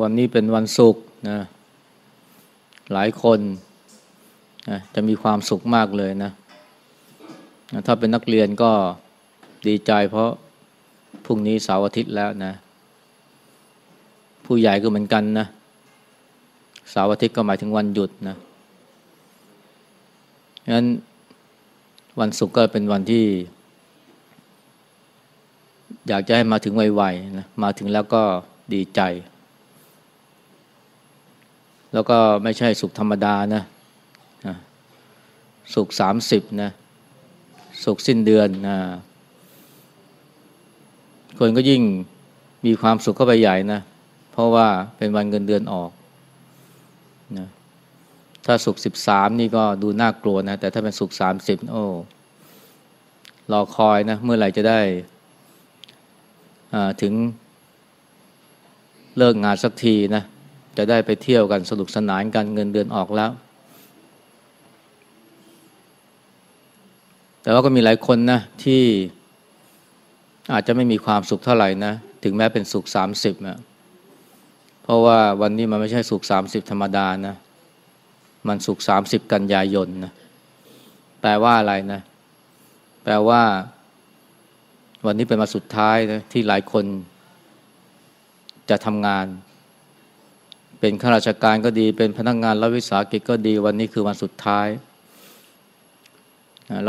วันนี้เป็นวันศุกร์นะ หลายคนนะจะมีความสุขมากเลยนะนะถ้าเป็นนักเรียนก็ดีใจเพราะพรุ่งนี้เสาร์อาทิตย์แล้วนะ ผู้ใหญ่ก็เหมือนกันนะเสาร์อาทิตย์ก็หมายถึงวันหยุดนะงั้นวันศุกร์ก็เป็นวันที่ อยากจะให้มาถึงไวๆนะมาถึงแล้วก็ดีใจ แล้วก็ไม่ใช่สุขธรรมดานะสุขสามสิบนะสุขสิ้นเดือนนะคนก็ยิ่งมีความสุขเข้าไปใหญ่นะเพราะว่าเป็นวันเงินเดือนออกนะถ้าสุขสิบสามนี่ก็ดูน่ากลัวนะ แต่ถ้าเป็นสุขสามสิบโอ้รอคอยนะ เมื่อไหร่จะได้ถึงเลิกงานสักทีนะ จะได้ไปเที่ยวกันสนุกสนานกันเงินเดือนออกแล้ว แต่ว่าก็มีหลายคนนะที่อาจจะไม่มีความสุขเท่าไหร่นะถึงแม้เป็นสุขสามสิบนะเพราะว่าวันนี้มันไม่ใช่สุขสามสิบธรรมดานะ มันสุขสามสิบกันยายนนะแปลว่าอะไรนะ แปลว่า วันนี้เป็นมาสุดท้ายนะที่หลายคนจะทำงาน เป็นข้าราชการก็ดี เป็นพนักงงานรัฐวิสาหกิจก็ดี วันนี้คือวันสุดท้าย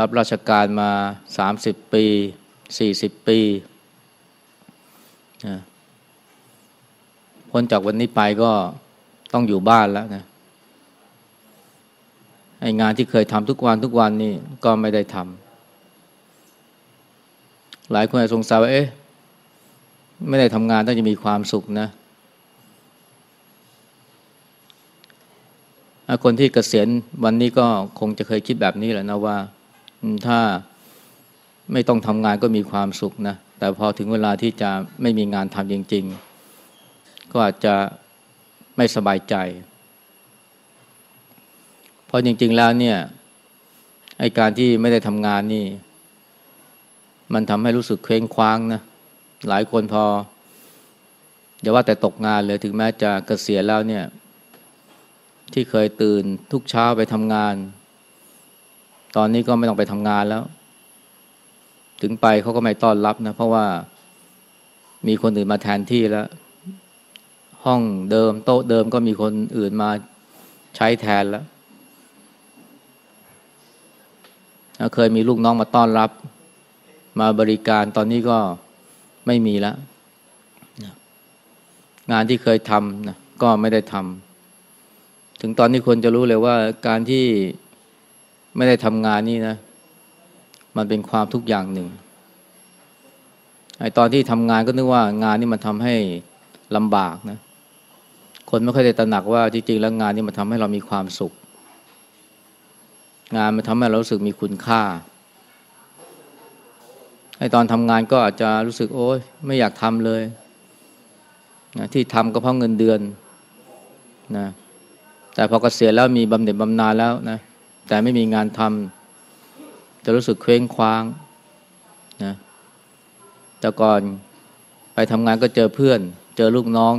รับราชการมาสามสิบปีสี่สิบปีพ้นจากวันนี้ไปก็ต้องอยู่บ้านแล้วนะไองานที่เคยทำทุกวันทุกวันนี่ก็ไม่ได้ทำหลายคนอาจสงสัยว่าเอ๊ะไม่ได้ทำงานต้องจะมีความสุขนะ คนที่เกษียณวันนี้ก็คงจะเคยคิดแบบนี้แหละนะว่าถ้าไม่ต้องทำงานก็มีความสุขนะ แต่พอถึงเวลาที่จะไม่มีงานทำจริง ๆ ก็อาจจะไม่สบายใจ เพราะจริง ๆ แล้วเนี่ยไอการที่ไม่ได้ทำงานนี่ มันทำให้รู้สึกเคว้งคว้างนะ หลายคนพออย่าว่าแต่ตกงานเลยถึงแม้จะเกษียณแล้วเนี่ย ที่เคยตื่นทุกเช้าไปทำงาน ตอนนี้ก็ไม่ต้องไปทำงานแล้ว ถึงไปเขาก็ไม่ต้อนรับนะ เพราะว่ามีคนอื่นมาแทนที่แล้ว ห้องเดิมโต๊ะเดิมก็มีคนอื่นมาใช้แทนแล้วเคยมีลูกน้องมาต้อนรับ มาบริการตอนนี้ก็ไม่มีแล้ว งานที่เคยทำนะก็ไม่ได้ทำ ถึงตอนนี้คนจะรู้เลยว่าการที่ไม่ได้ทำงานนี่นะ มันเป็นความทุกอย่างหนึ่งไอตอนที่ทำงานก็นึกว่างานนี่มันทำให้ลำบากนะ คนไม่ค่อยได้ตระหนักว่าจริงๆแล้วงานนี่มันทำให้เรามีความสุข งานมันทำให้เรารู้สึกมีคุณค่าไอตอนทำงานก็อาจจะรู้สึกโอ๊ยไม่อยากทำเลยนะที่ทำก็เพราะเงินเดือนนะ แต่พอเกษียณแล้วมีบำเหน็จบำนาญแล้วนะแต่ไม่มีงานทำจะรู้สึกเคว้งคว้างนะแต่ก่อนไปทำงานก็เจอเพื่อน เจอลูกน้อง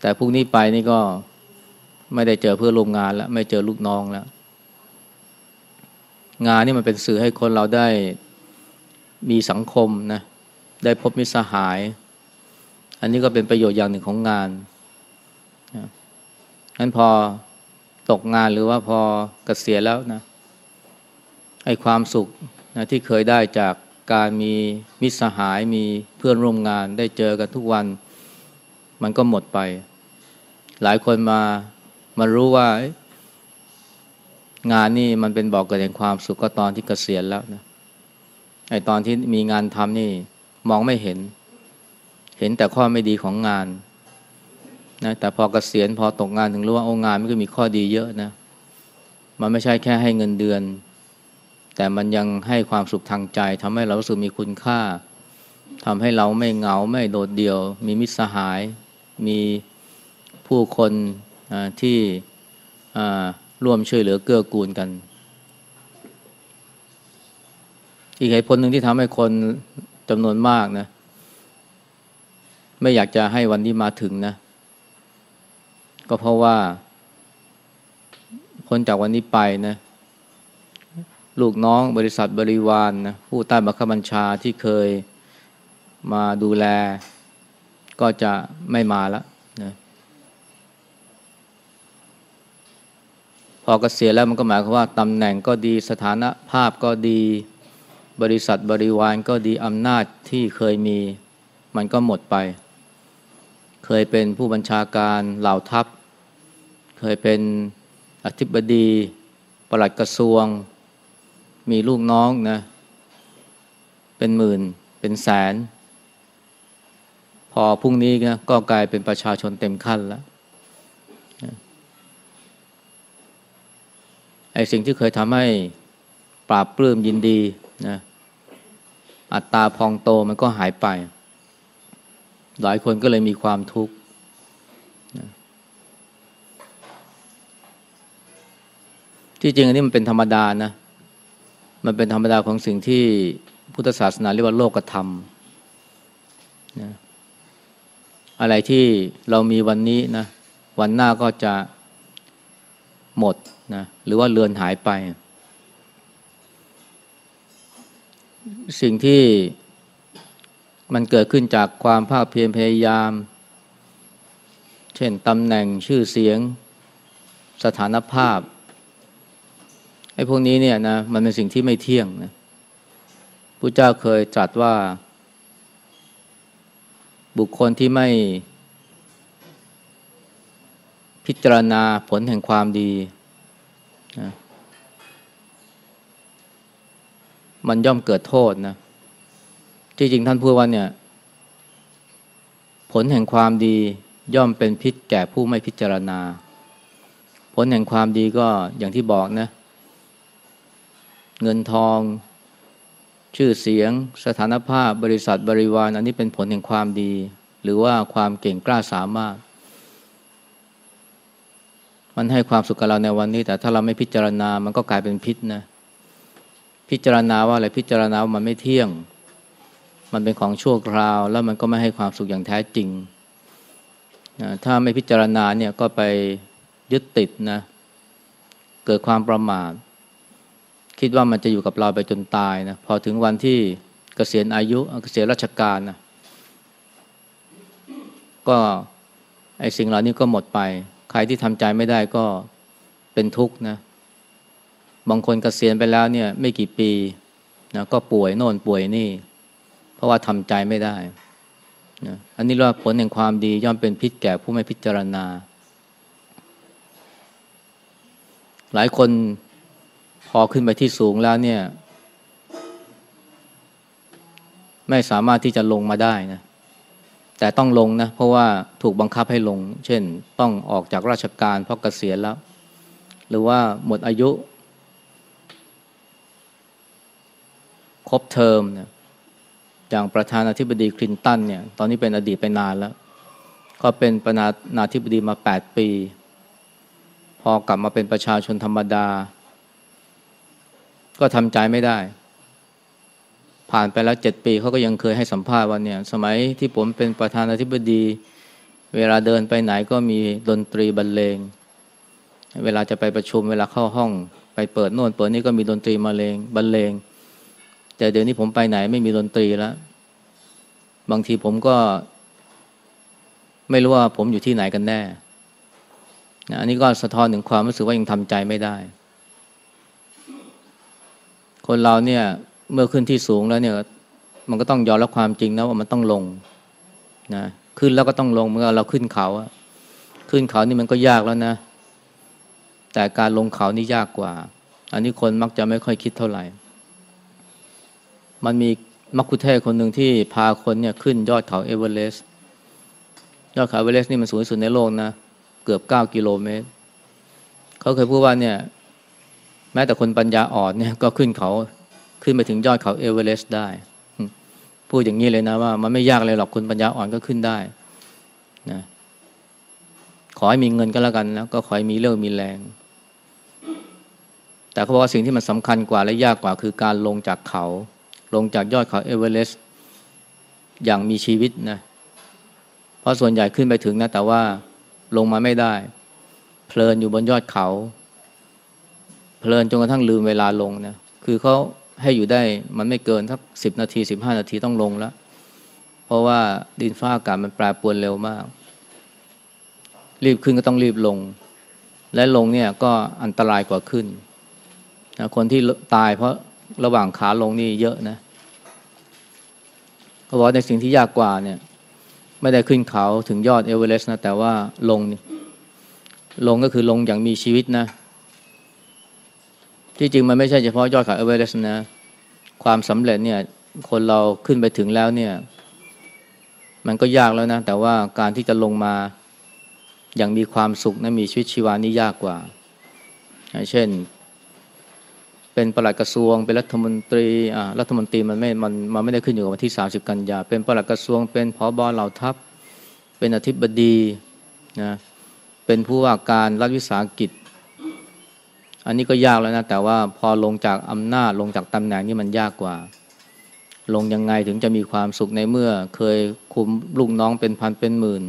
แต่พรุ่งนี้ไปนี่ก็ไม่ได้เจอเพื่อนร่วมงานแล้ว ไม่เจอลูกน้องแล้ว งานนี่มันเป็นสื่อให้คนเราได้มีสังคมนะได้พบมิตรสหาย อันนี้ก็เป็นประโยชน์อย่างหนึ่งของงาน งั้นพอตกงานหรือว่าพอเกษียณแล้วนะไอความสุขนะที่เคยได้จากการมีมิตรสหายมีเพื่อนร่วมงานได้เจอกันทุกวัน มันก็หมดไป หลายคนมามารู้ว่า งานนี่มันเป็นบอกเกิดแห่งความสุขก็ตอนที่เกษียณแล้วนะไอตอนที่มีงานทำนี่มองไม่เห็น เห็นแต่ข้อไม่ดีของงาน นะแต่พอเกษียณพอตกงานถึงรู้ว่าโอ้งานมันก็มีข้อดีเยอะนะมันไม่ใช่แค่ให้เงินเดือน แต่มันยังให้ความสุขทางใจทำให้เรารู้สึกมีคุณค่าทำให้เราไม่เหงาไม่โดดเดี่ยว มีมิตรสหาย มีผู้คนที่ร่วมช่วยเหลือเกื้อกูลกัน อีกเหตุผลหนึ่งที่ทำให้คนจำนวนมากนะ ไม่อยากจะให้วันนี้มาถึงนะ ก็เพราะว่าพ้นจากวันนี้ไปนะ ลูกน้องบริษัทบริวารนนะผู้ใต้บังคับบัญชาที่เคยมาดูแล ก็จะไม่มาแล้วนะพอเกษียณแล้วมันก็หมายความว่าตำแหน่งก็ดีสถานะภาพก็ดีบริษัทบริวารก็ดีอำนาจที่เคยมี มันก็หมดไป เคยเป็นผู้บัญชาการเหล่าทัพ เคยเป็นอธิบดีปลัดกระทรวง มีลูกน้องนะ เป็นหมื่นเป็นแสน พอพรุ่งนี้นะก็กลายเป็นประชาชนเต็มขั้นแล้วไอ้สิ่งที่เคยทำให้ปราบปลื้มยินดีนะอัตตาพองโตมันก็หายไป หลายคนก็เลยมีความทุกข์ ที่จริงอันนี้มันเป็นธรรมดานะ มันเป็นธรรมดาของสิ่งที่พุทธศาสนาเรียกว่าโลกธรรมนะอะไรที่เรามีวันนี้นะ วันหน้าก็จะหมดนะหรือว่าเลือนหายไป สิ่งที่มันเกิดขึ้นจากความภาคเพียรพยายาม เช่นตำแหน่งชื่อเสียง สถานภาพ ไอ้พวกนี้เนี่ยนะมันเป็นสิ่งที่ไม่เที่ยงนะพระเจ้าเคยจัดว่า บุคคลที่ไม่พิจารณาผลแห่งความดีนะมันย่อมเกิดโทษนะที่จริงท่านพูดว่าเนี่ย ผลแห่งความดีย่อมเป็นพิษแก่ผู้ไม่พิจารณา ผลแห่งความดีก็อย่างที่บอกนะ เงินทอง ชื่อเสียง สถานภาพบริษัทบริวารอันนี้เป็นผลแห่งความดี หรือว่าความเก่งกล้าสามารถ มันให้ความสุขกับเราในวันนี้ แต่ถ้าเราไม่พิจารณามันก็กลายเป็นพิษนะพิจารณาว่าอะไรพิจารณาว่ามันไม่เที่ยง มันเป็นของชั่วคราว แล้วมันก็ไม่ให้ความสุขอย่างแท้จริงนะถ้าไม่พิจารณาเนี่ยก็ไปยึดติดนะเกิดความประมาท คิดว่ามันจะอยู่กับเราไปจนตายนะพอถึงวันที่เกษียณอายุเกษียณราชการนะก็ไอ้สิ่งเหล่านี้ก็หมดไป ใครที่ทำใจไม่ได้ก็เป็นทุกข์นะบางคนกเกษียณไปแล้วเนี่ย ไม่กี่ปีนะก็ป่วยโน่นป่วยนี่ เพราะว่าทำใจไม่ได้นะอันนี้เรียกว่าผลแห่งความดีย่อมเป็นพิษแก่ผู้ไม่พิจารณา หลายคน พอขึ้นไปที่สูงแล้วเนี่ย ไม่สามารถที่จะลงมาได้นะแต่ต้องลงนะ เพราะว่าถูกบังคับให้ลง เช่น ต้องออกจากราชการเพราะเกษียณแล้ว หรือว่าหมดอายุ ครบเทอมเนี่ยอย่างประธานาธิบดีคลินตันเนี่ย ตอนนี้เป็นอดีตไปนานแล้ว ก็เป็นประธานาธิบดีมาแปดปี พอกลับมาเป็นประชาชนธรรมดา ก็ทำใจไม่ได้ ผ่านไปแล้วเจ็ดปีเขาก็ยังเคยให้สัมภาษณ์ว่าเนี่ย สมัยที่ผมเป็นประธานาธิบดี เวลาเดินไปไหนก็มีดนตรีบรรเลง เวลาจะไปประชุมเวลาเข้าห้อง ไปเปิดโน่นเปิดนี่ก็มีดนตรีมาเลงบรรเลง แต่เดี๋ยวนี้ผมไปไหนไม่มีดนตรีแล้ว บางทีผมก็ ไม่รู้ว่าผมอยู่ที่ไหนกันแน่นะอันนี้ก็สะท้อนถึงความรู้สึกว่ายังทำใจไม่ได้ คนเราเนี่ยเมื่อขึ้นที่สูงแล้วเนี่ยมันก็ต้องยอมรับความจริงนะว่ามันต้องลงนะขึ้นแล้วก็ต้องลงเมื่อเราขึ้นเขาขึ้นเขานี่มันก็ยากแล้วนะ แต่การลงเขานี่ยากกว่า อันนี้คนมักจะไม่ค่อยคิดเท่าไหร่ มันมีมัคคุเทศก์คนหนึ่งที่พาคนเนี่ยขึ้นยอดเขาเอเวอเรสต์ยอดเขาเอเวอเรสต์นี่มันสูงที่สุดในโลกนะ เกือบเก้ากิโลเมตร เขาเคยพูดว่าเนี่ย แม้แต่คนปัญญาอ่อนเนี่ยก็ขึ้นเขาขึ้นไปถึงยอดเขาเอเวอเรสต์ได้ พูดอย่างนี้เลยนะว่ามันไม่ยากเลยหรอกคนปัญญาอ่อนก็ขึ้นได้นะขอให้มีเงินก็แล้วกันนะก็ขอให้มีเรี่ยวมีแรง แต่เขาบอกว่าสิ่งที่มันสำคัญกว่าและยากกว่าคือการลงจากเขา ลงจากยอดเขาเอเวอเรสต์อย่างมีชีวิตนะเพราะส่วนใหญ่ขึ้นไปถึงนะแต่ว่าลงมาไม่ได้ เพลินอยู่บนยอดเขา เพลินจนกระทั่งลืมเวลาลงนะคือเขาให้อยู่ได้มันไม่เกินสักสิบนาทีสิบห้านาทีต้องลงแล้ว เพราะว่าดินฟ้าอากาศมันแปรปรวนเร็วมาก รีบขึ้นก็ต้องรีบลง และลงเนี่ยก็อันตรายกว่าขึ้นนะคนที่ตายเพราะระหว่างขาลงนี่เยอะนะเขาบอกในสิ่งที่ยากกว่าเนี่ยไม่ได้ขึ้นเขาถึงยอดเอเวอเรสต์นะแต่ว่าลงลงก็คือลงอย่างมีชีวิตนะ ที่จริงมันไม่ใช่เฉพาะยอดเขาเอเวอเรสต์นะ ความสำเร็จเนี่ย คนเราขึ้นไปถึงแล้วเนี่ย มันก็ยากแล้วนะ แต่ว่าการที่จะลงมาอย่างมีความสุขนะมีชีวิตชีวานี่ยากกว่า เช่น เป็นประหลัดกระทรวง เป็นรัฐมนตรีอ่ารัฐมนตรีมันไม่มันมันไม่ได้ขึ้นอยู่กับวันที่ 30 กันยา เป็นประหลัดกระทรวง เป็นผอบอเหล่าทัพ เป็นอธิบดีนะเป็นผู้ว่าการรัฐวิสาหกิจ อันนี้ก็ยากแล้วนะ แต่ว่าพอลงจากอำนาจลงจากตำแหน่งนี่มันยากกว่า ลงยังไงถึงจะมีความสุขในเมื่อ เคยคุมลูกน้องเป็นพันเป็นหมื่น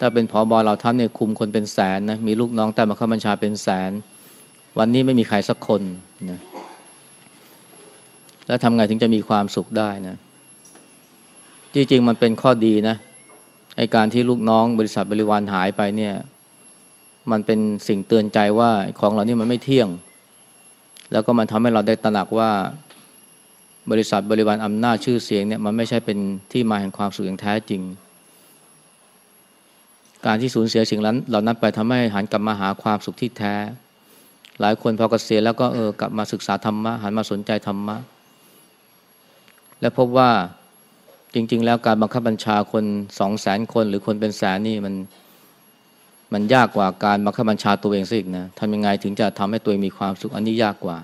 ถ้าเป็นผอบอเราทัพเนี่ยคุมคนเป็นแสนนะมีลูกน้องแต่มาเข้าบัญชาเป็นแสน วันนี้ไม่มีใครสักคนนะแล้วทำไงถึงจะมีความสุขได้นะจริงๆมันเป็นข้อดีนะไอการที่ลูกน้องบริษัทบริวารหายไปเนี่ย มันเป็นสิ่งเตือนใจว่าของเรานี่มันไม่เที่ยง แล้วก็มันทำให้เราได้ตระหนักว่าบริษัทบริวารอำนาจชื่อเสียงเนี่ยมันไม่ใช่เป็นที่มาแห่งความสุขอย่างแท้จริง การที่สูญเสียสิ่งนั้นเหล่านั้นไปทำให้หันกลับมาหาความสุขที่แท้ หลายคนพอเกษียณแล้วก็เออกลับมาศึกษาธรรมะหันมาสนใจธรรมะ และพบว่าจริง ๆ แล้วการบังคับบัญชาคนสองแสนคนหรือคนเป็นแสนนี่มัน มันยากกว่าการบังคับบัญชาตัวเองซะอีกนะทำยังไงถึงจะทำให้ตัวเองมีความสุขอันนี้ยากกว่า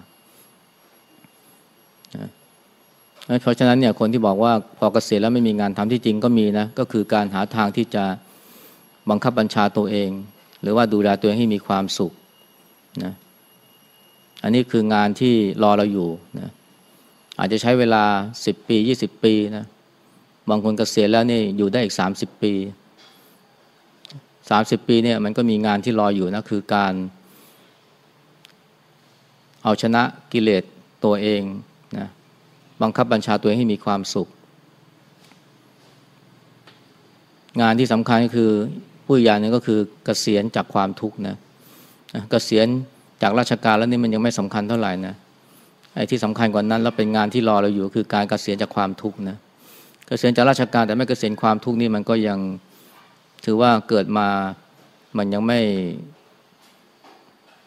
เพราะฉะนั้นเนี่ยคนที่บอกว่าพอเกษียณแล้วไม่มีงานทำที่จริงก็มีนะก็คือการหาทางที่จะบังคับบัญชาตัวเอง หรือว่าดูแลตัวเองให้มีความสุขนะอันนี้คืองานที่รอเราอยู่นะอาจจะใช้เวลาสิบปียี่สิบปีนะบางคนเกษียณแล้วนี่อยู่ได้อีกสามสิบปี สามสิบปีเนี่ยมันก็มีงานที่รออยู่นะคือการ เอาชนะกิเลสตัวเองนะบังคับบัญชาตัวเองให้มีความสุข งานที่สำคัญก็คือผู้อย่างนึงก็คือเกษียณจากความทุกข์นะเกษียณจากราชการแล้วนี่มันยังไม่สำคัญเท่าไหร่นะไอ้ที่สำคัญกว่านั้นแล้วเป็นงานที่รอเราอยู่คือการเกษียณจากความทุกข์นะเกษียณจากราชการแต่ไม่เกษียณความทุกข์นี่มันก็ยัง ถือว่าเกิดมามันยังไม่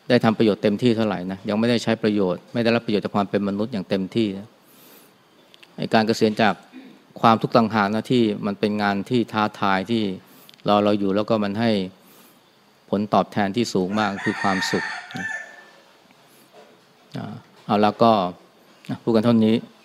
ได้ทำประโยชน์เต็มที่เท่าไหร่นะยังไม่ได้ใช้ประโยชน์ ไม่ได้รับประโยชน์จากความเป็นมนุษย์อย่างเต็มที่นะการเกษียณจากความทุกข์ต่างหากนะที่มันเป็นงานที่ท้าทายที่เรอเราอยู่แล้วก็มันให้ผลตอบแทนที่สูงมากคือความสุขนะเอาแล้วก็พูดกันเท่านี้